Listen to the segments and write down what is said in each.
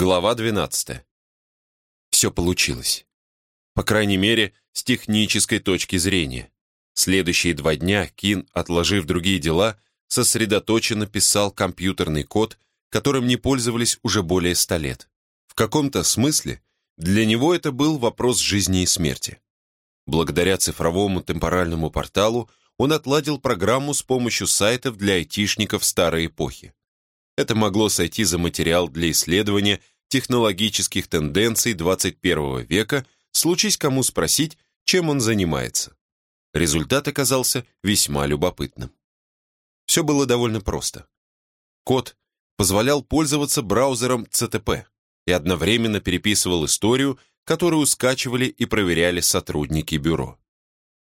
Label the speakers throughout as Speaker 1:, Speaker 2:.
Speaker 1: Глава 12. Все получилось. По крайней мере, с технической точки зрения. Следующие два дня Кин, отложив другие дела, сосредоточенно писал компьютерный код, которым не пользовались уже более ста лет. В каком-то смысле для него это был вопрос жизни и смерти. Благодаря цифровому темпоральному порталу он отладил программу с помощью сайтов для айтишников старой эпохи. Это могло сойти за материал для исследования технологических тенденций 21 века, случись кому спросить, чем он занимается. Результат оказался весьма любопытным. Все было довольно просто. Код позволял пользоваться браузером CTP и одновременно переписывал историю, которую скачивали и проверяли сотрудники бюро.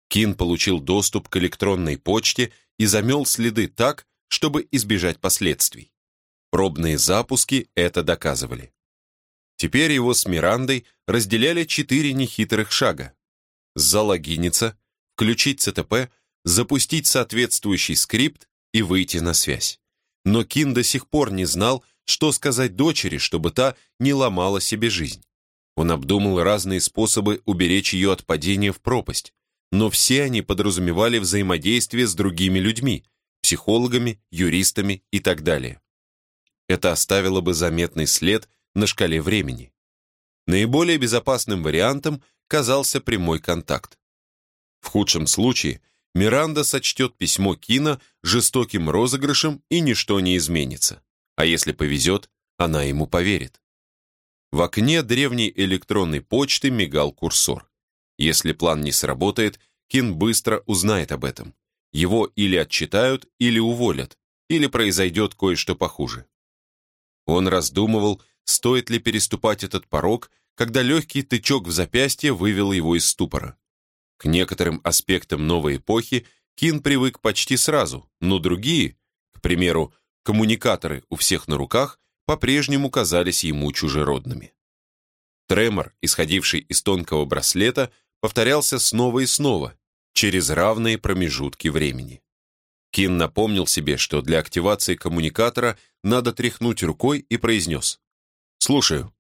Speaker 1: Кин получил доступ к электронной почте и замел следы так, чтобы избежать последствий. Пробные запуски это доказывали. Теперь его с Мирандой разделяли четыре нехитрых шага. Залогиниться, включить ЦТП, запустить соответствующий скрипт и выйти на связь. Но Кин до сих пор не знал, что сказать дочери, чтобы та не ломала себе жизнь. Он обдумал разные способы уберечь ее от падения в пропасть, но все они подразумевали взаимодействие с другими людьми, психологами, юристами и так далее. Это оставило бы заметный след на шкале времени. Наиболее безопасным вариантом казался прямой контакт. В худшем случае Миранда сочтет письмо Кина жестоким розыгрышем и ничто не изменится. А если повезет, она ему поверит. В окне древней электронной почты мигал курсор. Если план не сработает, Кин быстро узнает об этом. Его или отчитают, или уволят, или произойдет кое-что похуже. Он раздумывал, стоит ли переступать этот порог, когда легкий тычок в запястье вывел его из ступора. К некоторым аспектам новой эпохи Кин привык почти сразу, но другие, к примеру, коммуникаторы у всех на руках, по-прежнему казались ему чужеродными. Тремор, исходивший из тонкого браслета, повторялся снова и снова, через равные промежутки времени. Кин напомнил себе, что для активации коммуникатора надо тряхнуть рукой и произнес «Слушаю».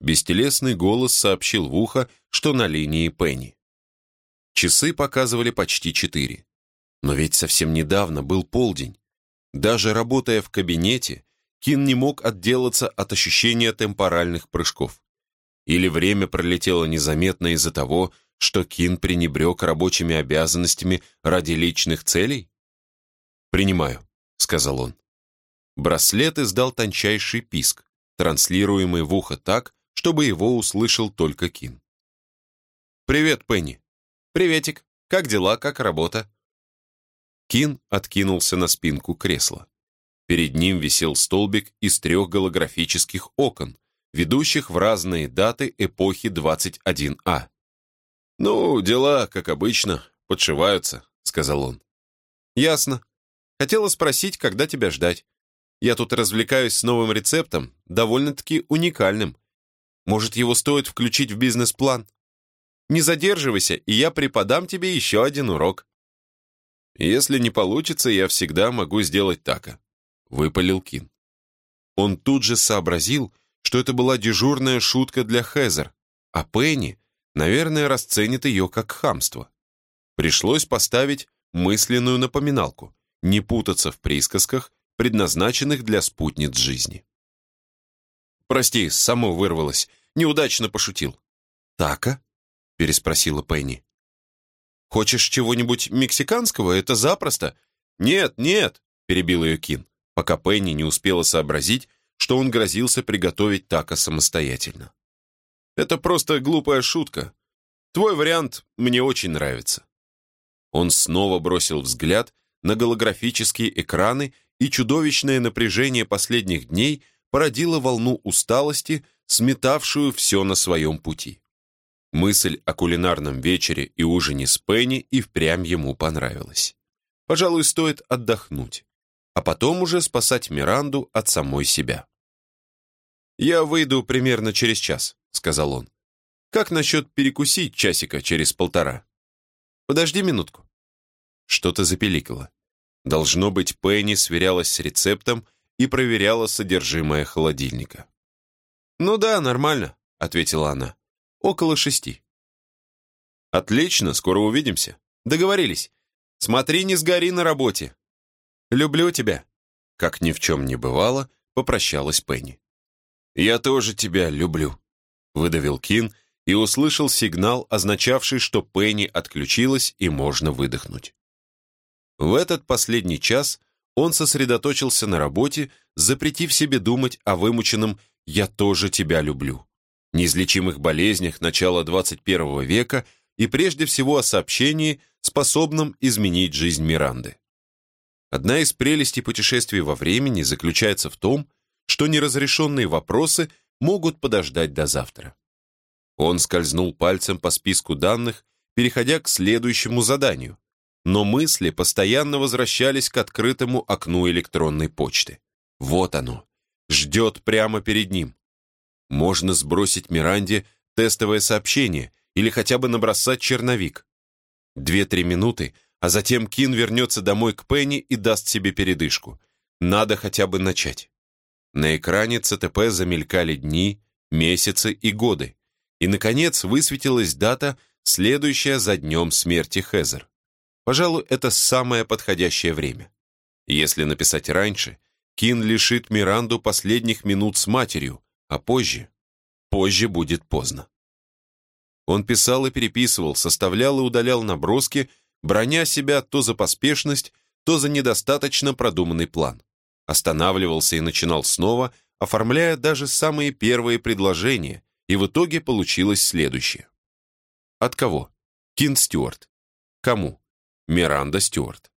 Speaker 1: Бестелесный голос сообщил в ухо, что на линии Пенни. Часы показывали почти четыре. Но ведь совсем недавно был полдень. Даже работая в кабинете, Кин не мог отделаться от ощущения темпоральных прыжков. Или время пролетело незаметно из-за того, что Кин пренебрег рабочими обязанностями ради личных целей? «Принимаю», — сказал он. Браслет издал тончайший писк, транслируемый в ухо так, чтобы его услышал только Кин. «Привет, Пенни». «Приветик. Как дела, как работа?» Кин откинулся на спинку кресла. Перед ним висел столбик из трех голографических окон, ведущих в разные даты эпохи 21А. «Ну, дела, как обычно, подшиваются», — сказал он. «Ясно. Хотела спросить, когда тебя ждать. Я тут развлекаюсь с новым рецептом, довольно-таки уникальным. Может, его стоит включить в бизнес-план? Не задерживайся, и я преподам тебе еще один урок». «Если не получится, я всегда могу сделать так», — выпалил Кин. Он тут же сообразил, что это была дежурная шутка для Хезер, а Пенни, наверное, расценит ее как хамство. Пришлось поставить мысленную напоминалку не путаться в присказках, предназначенных для спутниц жизни. «Прости, само вырвалось. Неудачно пошутил». «Така?» — переспросила Пенни. «Хочешь чего-нибудь мексиканского? Это запросто». «Нет, нет», — перебил ее Кин, пока Пенни не успела сообразить, что он грозился приготовить тако самостоятельно. «Это просто глупая шутка. Твой вариант мне очень нравится». Он снова бросил взгляд на голографические экраны, и чудовищное напряжение последних дней породило волну усталости, сметавшую все на своем пути. Мысль о кулинарном вечере и ужине с Пенни и впрямь ему понравилась. Пожалуй, стоит отдохнуть, а потом уже спасать Миранду от самой себя. «Я выйду примерно через час», — сказал он. «Как насчет перекусить часика через полтора?» «Подожди минутку». Что-то запеликало. Должно быть, Пенни сверялась с рецептом и проверяла содержимое холодильника. «Ну да, нормально», — ответила она. «Около шести». «Отлично, скоро увидимся. Договорились. Смотри, не сгори на работе. Люблю тебя». Как ни в чем не бывало, попрощалась Пенни. «Я тоже тебя люблю», — выдавил Кин и услышал сигнал, означавший, что Пенни отключилась и можно выдохнуть. В этот последний час он сосредоточился на работе, запретив себе думать о вымученном «я тоже тебя люблю», неизлечимых болезнях начала 21 века и прежде всего о сообщении, способном изменить жизнь Миранды. Одна из прелестей путешествий во времени заключается в том, что неразрешенные вопросы могут подождать до завтра. Он скользнул пальцем по списку данных, переходя к следующему заданию, но мысли постоянно возвращались к открытому окну электронной почты. Вот оно, ждет прямо перед ним. Можно сбросить Миранде тестовое сообщение или хотя бы набросать черновик. Две-три минуты, а затем Кин вернется домой к Пенни и даст себе передышку. Надо хотя бы начать. На экране ЦТП замелькали дни, месяцы и годы. И, наконец, высветилась дата, следующая за днем смерти Хезер. Пожалуй, это самое подходящее время. Если написать раньше, Кин лишит Миранду последних минут с матерью, а позже, позже будет поздно. Он писал и переписывал, составлял и удалял наброски, броня себя то за поспешность, то за недостаточно продуманный план. Останавливался и начинал снова, оформляя даже самые первые предложения, и в итоге получилось следующее. От кого? Кин Стюарт. Кому? Миранда Стюарт.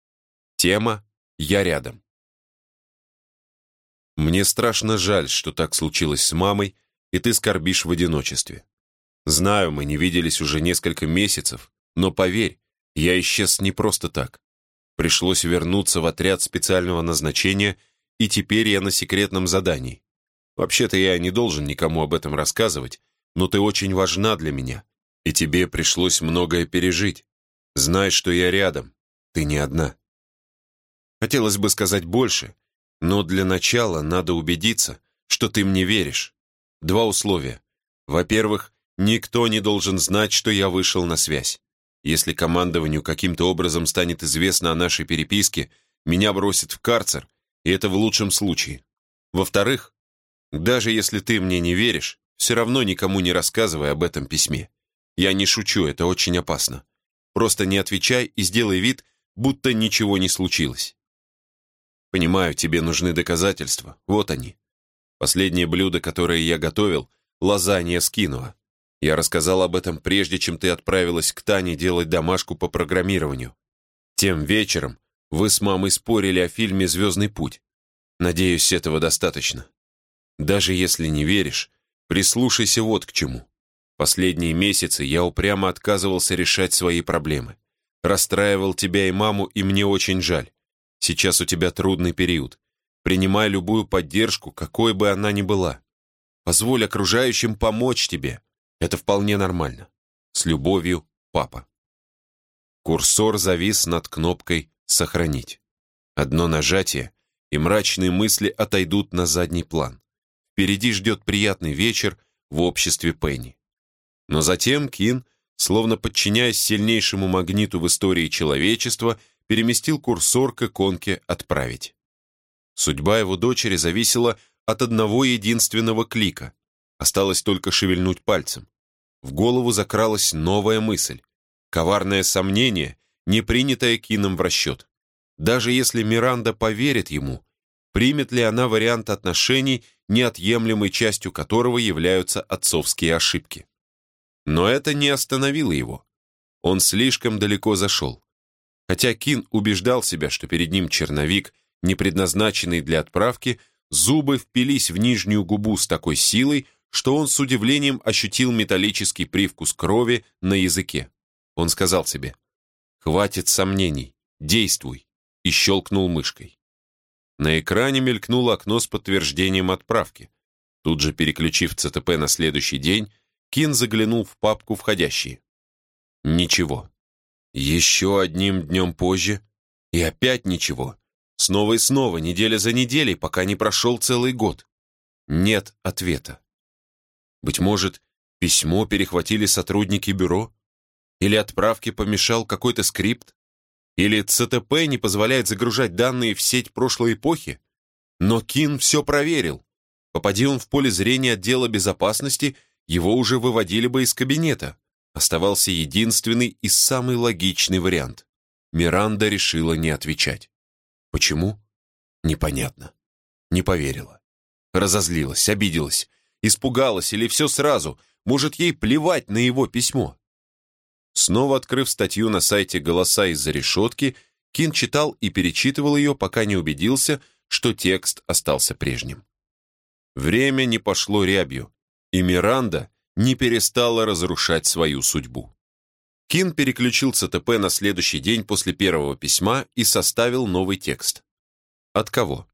Speaker 1: Тема «Я рядом». Мне страшно жаль, что так случилось с мамой, и ты скорбишь в одиночестве. Знаю, мы не виделись уже несколько месяцев, но поверь, я исчез не просто так. Пришлось вернуться в отряд специального назначения, и теперь я на секретном задании. Вообще-то я не должен никому об этом рассказывать, но ты очень важна для меня, и тебе пришлось многое пережить. Знай, что я рядом, ты не одна. Хотелось бы сказать больше, но для начала надо убедиться, что ты мне веришь. Два условия. Во-первых, Никто не должен знать, что я вышел на связь. Если командованию каким-то образом станет известно о нашей переписке, меня бросят в карцер, и это в лучшем случае. Во-вторых, даже если ты мне не веришь, все равно никому не рассказывай об этом письме. Я не шучу, это очень опасно. Просто не отвечай и сделай вид, будто ничего не случилось. Понимаю, тебе нужны доказательства. Вот они. Последнее блюдо, которое я готовил, лазанья с киноа. Я рассказал об этом прежде, чем ты отправилась к Тане делать домашку по программированию. Тем вечером вы с мамой спорили о фильме «Звездный путь». Надеюсь, этого достаточно. Даже если не веришь, прислушайся вот к чему. Последние месяцы я упрямо отказывался решать свои проблемы. Расстраивал тебя и маму, и мне очень жаль. Сейчас у тебя трудный период. Принимай любую поддержку, какой бы она ни была. Позволь окружающим помочь тебе. Это вполне нормально. С любовью, папа. Курсор завис над кнопкой «Сохранить». Одно нажатие, и мрачные мысли отойдут на задний план. Впереди ждет приятный вечер в обществе Пенни. Но затем Кин, словно подчиняясь сильнейшему магниту в истории человечества, переместил курсор к иконке «Отправить». Судьба его дочери зависела от одного единственного клика. Осталось только шевельнуть пальцем. В голову закралась новая мысль. Коварное сомнение, не принятое Кином в расчет. Даже если Миранда поверит ему, примет ли она вариант отношений, неотъемлемой частью которого являются отцовские ошибки. Но это не остановило его. Он слишком далеко зашел. Хотя Кин убеждал себя, что перед ним черновик, не предназначенный для отправки, зубы впились в нижнюю губу с такой силой, что он с удивлением ощутил металлический привкус крови на языке. Он сказал себе «Хватит сомнений, действуй», и щелкнул мышкой. На экране мелькнуло окно с подтверждением отправки. Тут же, переключив ЦТП на следующий день, Кин заглянул в папку «Входящие». Ничего. Еще одним днем позже, и опять ничего. Снова и снова, неделя за неделей, пока не прошел целый год. Нет ответа. Быть может, письмо перехватили сотрудники бюро? Или отправке помешал какой-то скрипт? Или ЦТП не позволяет загружать данные в сеть прошлой эпохи? Но Кин все проверил. Попади он в поле зрения отдела безопасности, его уже выводили бы из кабинета. Оставался единственный и самый логичный вариант. Миранда решила не отвечать. Почему? Непонятно. Не поверила. Разозлилась, обиделась, испугалась или все сразу. Может, ей плевать на его письмо. Снова открыв статью на сайте «Голоса из-за решетки», Кин читал и перечитывал ее, пока не убедился, что текст остался прежним. Время не пошло рябью, и Миранда не перестала разрушать свою судьбу. Кин переключил ЦТП на следующий день после первого письма и составил новый текст. От кого?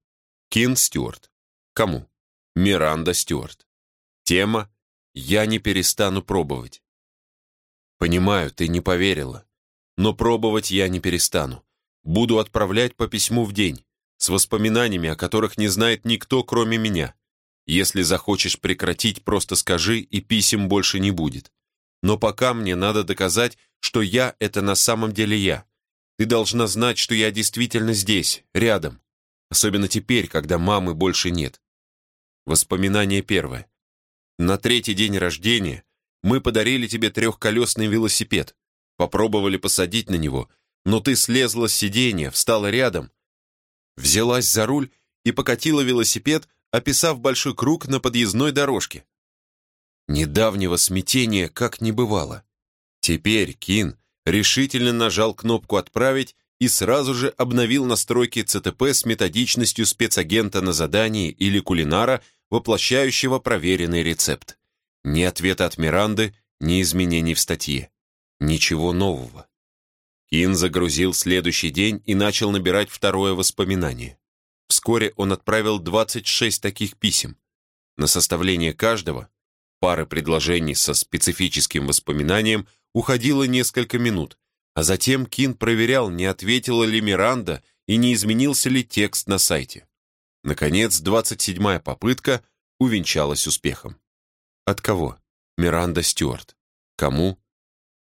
Speaker 1: Кин Стюарт. Кому? Миранда Стюарт. Тема «Я не перестану пробовать». Понимаю, ты не поверила. Но пробовать я не перестану. Буду отправлять по письму в день, с воспоминаниями, о которых не знает никто, кроме меня. Если захочешь прекратить, просто скажи, и писем больше не будет. Но пока мне надо доказать, что я — это на самом деле я. Ты должна знать, что я действительно здесь, рядом. Особенно теперь, когда мамы больше нет. Воспоминание первое. На третий день рождения мы подарили тебе трехколесный велосипед. Попробовали посадить на него, но ты слезла с сиденья, встала рядом, взялась за руль и покатила велосипед, описав большой круг на подъездной дорожке. Недавнего смятения как не бывало. Теперь Кин решительно нажал кнопку «Отправить» и сразу же обновил настройки ЦТП с методичностью спецагента на задании или кулинара, воплощающего проверенный рецепт. Ни ответа от Миранды, ни изменений в статье. Ничего нового. Кин загрузил следующий день и начал набирать второе воспоминание. Вскоре он отправил 26 таких писем. На составление каждого пары предложений со специфическим воспоминанием уходило несколько минут, а затем Кин проверял, не ответила ли Миранда и не изменился ли текст на сайте. Наконец, 27-я попытка увенчалась успехом. От кого? Миранда Стюарт. Кому?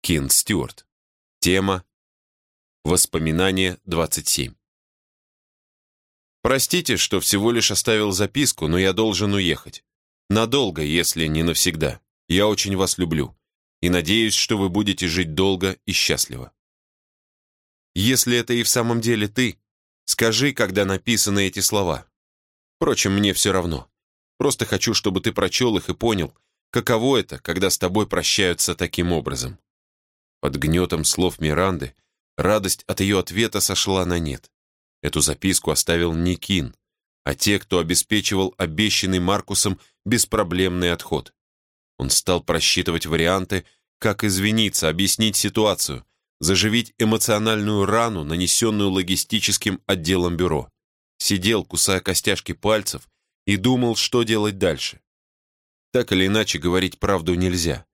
Speaker 1: Кин Стюарт. Тема Воспоминание 27. Простите, что всего лишь оставил записку, но я должен уехать. Надолго, если не навсегда. Я очень вас люблю. И надеюсь, что вы будете жить долго и счастливо. Если это и в самом деле ты, скажи, когда написаны эти слова. Впрочем, мне все равно. Просто хочу, чтобы ты прочел их и понял, каково это, когда с тобой прощаются таким образом. Под гнетом слов Миранды радость от ее ответа сошла на нет. Эту записку оставил не Кин, а те, кто обеспечивал обещанный Маркусом беспроблемный отход. Он стал просчитывать варианты, как извиниться, объяснить ситуацию, заживить эмоциональную рану, нанесенную логистическим отделом бюро. Сидел, кусая костяшки пальцев, и думал, что делать дальше. Так или иначе говорить правду нельзя,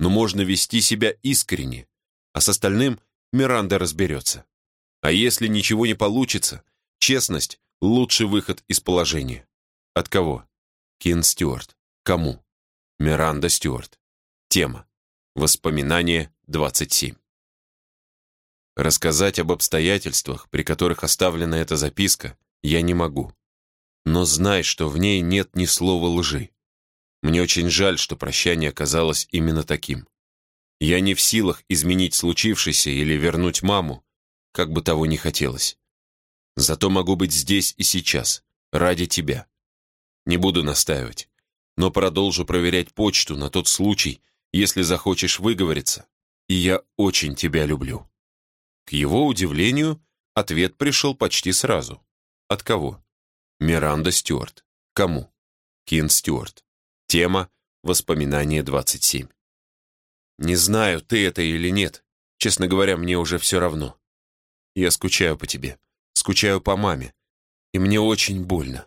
Speaker 1: но можно вести себя искренне, а с остальным Миранда разберется. А если ничего не получится, честность — лучший выход из положения. От кого? Кин Стюарт. Кому? Миранда Стюарт. Тема. Воспоминание 27. Рассказать об обстоятельствах, при которых оставлена эта записка, я не могу. Но знай, что в ней нет ни слова лжи. Мне очень жаль, что прощание оказалось именно таким. Я не в силах изменить случившееся или вернуть маму, как бы того ни хотелось. Зато могу быть здесь и сейчас, ради тебя. Не буду настаивать, но продолжу проверять почту на тот случай, если захочешь выговориться, и я очень тебя люблю». К его удивлению, ответ пришел почти сразу. От кого? Миранда Стюарт. Кому? Кин Стюарт. Тема «Воспоминание 27». «Не знаю, ты это или нет. Честно говоря, мне уже все равно. Я скучаю по тебе, скучаю по маме, и мне очень больно.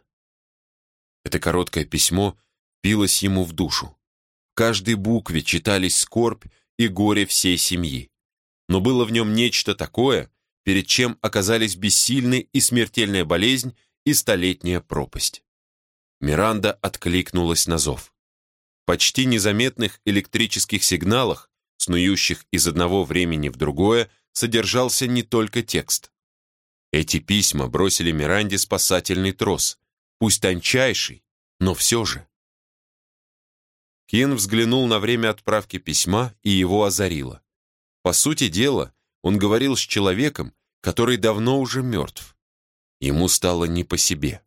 Speaker 1: Это короткое письмо билось ему в душу. В каждой букве читались скорбь и горе всей семьи. Но было в нем нечто такое, перед чем оказались бессильны и смертельная болезнь, и столетняя пропасть. Миранда откликнулась на зов. почти незаметных электрических сигналах, снующих из одного времени в другое, содержался не только текст. Эти письма бросили Миранде спасательный трос, пусть тончайший, но все же. Кин взглянул на время отправки письма, и его озарило. По сути дела, он говорил с человеком, который давно уже мертв. Ему стало не по себе.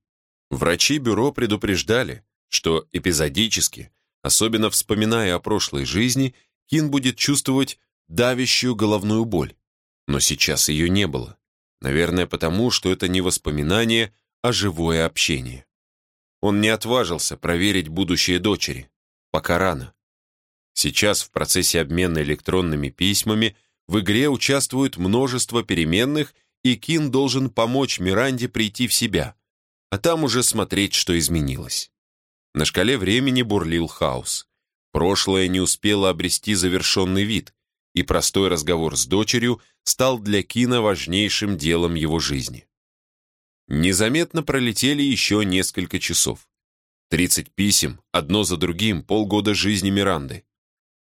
Speaker 1: Врачи бюро предупреждали, что эпизодически, особенно вспоминая о прошлой жизни, Кин будет чувствовать давящую головную боль. Но сейчас ее не было. Наверное, потому, что это не воспоминание, а живое общение. Он не отважился проверить будущее дочери. Пока рано. Сейчас в процессе обмена электронными письмами в игре участвует множество переменных, и Кин должен помочь Миранде прийти в себя, а там уже смотреть, что изменилось. На шкале времени бурлил хаос. Прошлое не успело обрести завершенный вид, и простой разговор с дочерью стал для Кина важнейшим делом его жизни. Незаметно пролетели еще несколько часов. Тридцать писем, одно за другим, полгода жизни Миранды.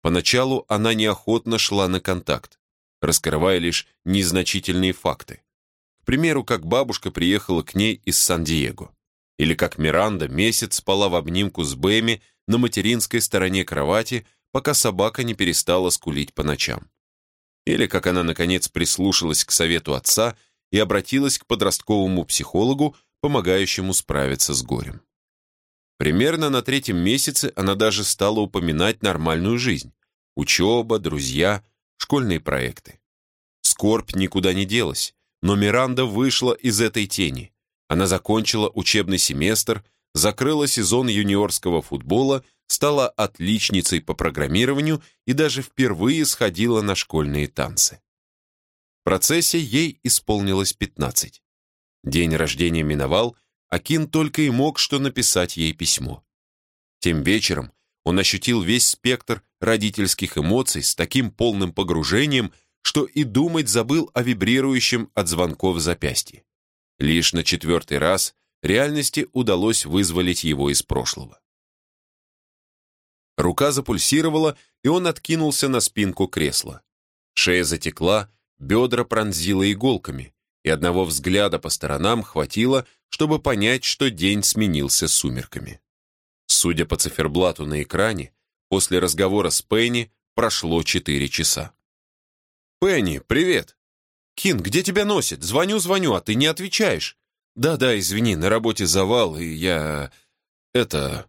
Speaker 1: Поначалу она неохотно шла на контакт, раскрывая лишь незначительные факты. К примеру, как бабушка приехала к ней из Сан-Диего. Или как Миранда месяц спала в обнимку с Бэми на материнской стороне кровати, пока собака не перестала скулить по ночам. Или как она, наконец, прислушалась к совету отца и обратилась к подростковому психологу, помогающему справиться с горем. Примерно на третьем месяце она даже стала упоминать нормальную жизнь. Учеба, друзья, школьные проекты. Скорбь никуда не делась, но Миранда вышла из этой тени. Она закончила учебный семестр, закрыла сезон юниорского футбола, стала отличницей по программированию и даже впервые сходила на школьные танцы. В процессе ей исполнилось 15. День рождения миновал, Акин только и мог что написать ей письмо. Тем вечером он ощутил весь спектр родительских эмоций с таким полным погружением, что и думать забыл о вибрирующем от звонков запястье. Лишь на четвертый раз реальности удалось вызволить его из прошлого. Рука запульсировала, и он откинулся на спинку кресла. Шея затекла, бедра пронзила иголками, и одного взгляда по сторонам хватило, чтобы понять, что день сменился сумерками. Судя по циферблату на экране, после разговора с Пенни прошло четыре часа. «Пенни, привет!» «Кин, где тебя носит? Звоню-звоню, а ты не отвечаешь». «Да-да, извини, на работе завал, и я... это...»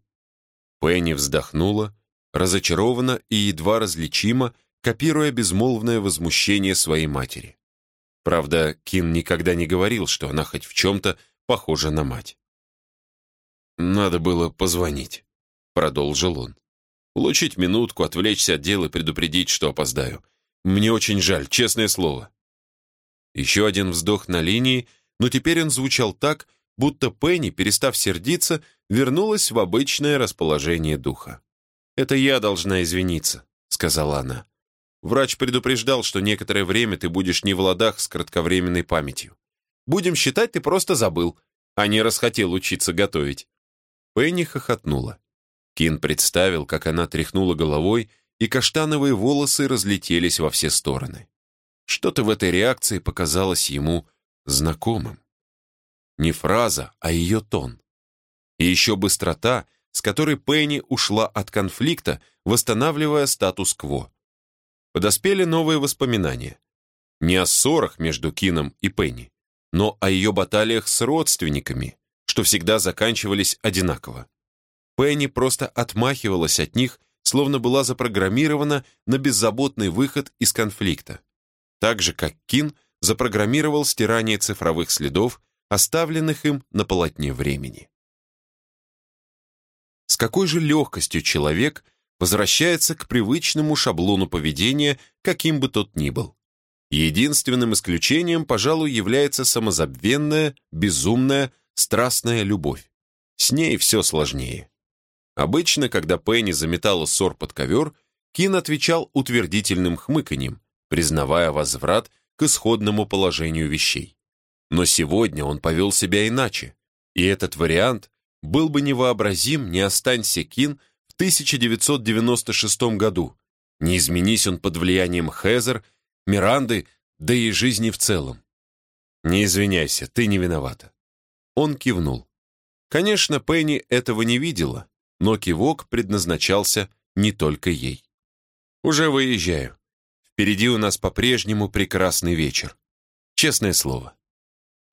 Speaker 1: Пенни вздохнула, разочарованно и едва различимо, копируя безмолвное возмущение своей матери. Правда, Кин никогда не говорил, что она хоть в чем-то похожа на мать. «Надо было позвонить», — продолжил он. «Улучшить минутку, отвлечься от дела и предупредить, что опоздаю. Мне очень жаль, честное слово». Еще один вздох на линии, но теперь он звучал так, будто Пенни, перестав сердиться, вернулась в обычное расположение духа. «Это я должна извиниться», — сказала она. Врач предупреждал, что некоторое время ты будешь не в ладах с кратковременной памятью. Будем считать, ты просто забыл, а не расхотел учиться готовить». Пенни хохотнула. Кин представил, как она тряхнула головой, и каштановые волосы разлетелись во все стороны. Что-то в этой реакции показалось ему знакомым. Не фраза, а ее тон. И еще быстрота, с которой Пенни ушла от конфликта, восстанавливая статус-кво подоспели новые воспоминания. Не о ссорах между Кином и Пенни, но о ее баталиях с родственниками, что всегда заканчивались одинаково. Пенни просто отмахивалась от них, словно была запрограммирована на беззаботный выход из конфликта. Так же, как Кин запрограммировал стирание цифровых следов, оставленных им на полотне времени. С какой же легкостью человек возвращается к привычному шаблону поведения, каким бы тот ни был. Единственным исключением, пожалуй, является самозабвенная, безумная, страстная любовь. С ней все сложнее. Обычно, когда Пенни заметала ссор под ковер, Кин отвечал утвердительным хмыканьем, признавая возврат к исходному положению вещей. Но сегодня он повел себя иначе, и этот вариант был бы невообразим, не останься Кин в 1996 году. Не изменись он под влиянием Хезер, Миранды, да и жизни в целом. Не извиняйся, ты не виновата. Он кивнул. Конечно, Пенни этого не видела, но кивок предназначался не только ей. «Уже выезжаю. Впереди у нас по-прежнему прекрасный вечер. Честное слово».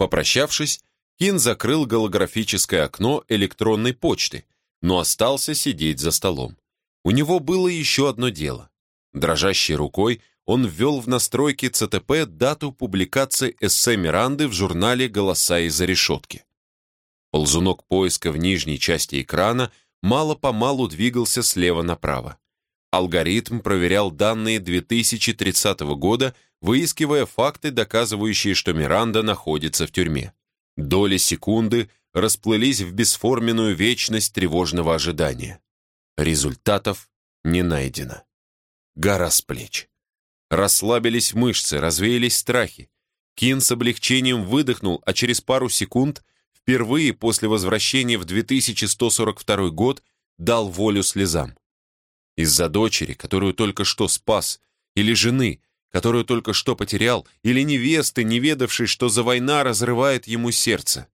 Speaker 1: Попрощавшись, Кин закрыл голографическое окно электронной почты, но остался сидеть за столом. У него было еще одно дело. Дрожащей рукой он ввел в настройки ЦТП дату публикации эссе Миранды в журнале «Голоса из-за решетки». Ползунок поиска в нижней части экрана мало-помалу двигался слева направо. Алгоритм проверял данные 2030 года, выискивая факты, доказывающие, что Миранда находится в тюрьме. Доли секунды расплылись в бесформенную вечность тревожного ожидания. Результатов не найдено. Гора с плеч. Расслабились мышцы, развеялись страхи. Кин с облегчением выдохнул, а через пару секунд впервые после возвращения в 2142 год дал волю слезам. Из-за дочери, которую только что спас, или жены, которую только что потерял, или невесты, не ведавшей, что за война разрывает ему сердце.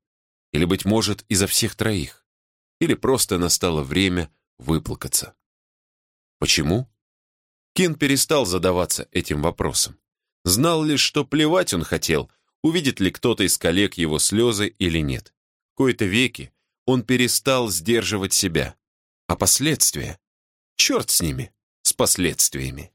Speaker 1: Или, быть может, из-за всех троих. Или просто настало время выплакаться. Почему? Кин перестал задаваться этим вопросом. Знал лишь, что плевать он хотел, увидит ли кто-то из коллег его слезы или нет кои-то веки он перестал сдерживать себя. А последствия? Черт с ними, с последствиями.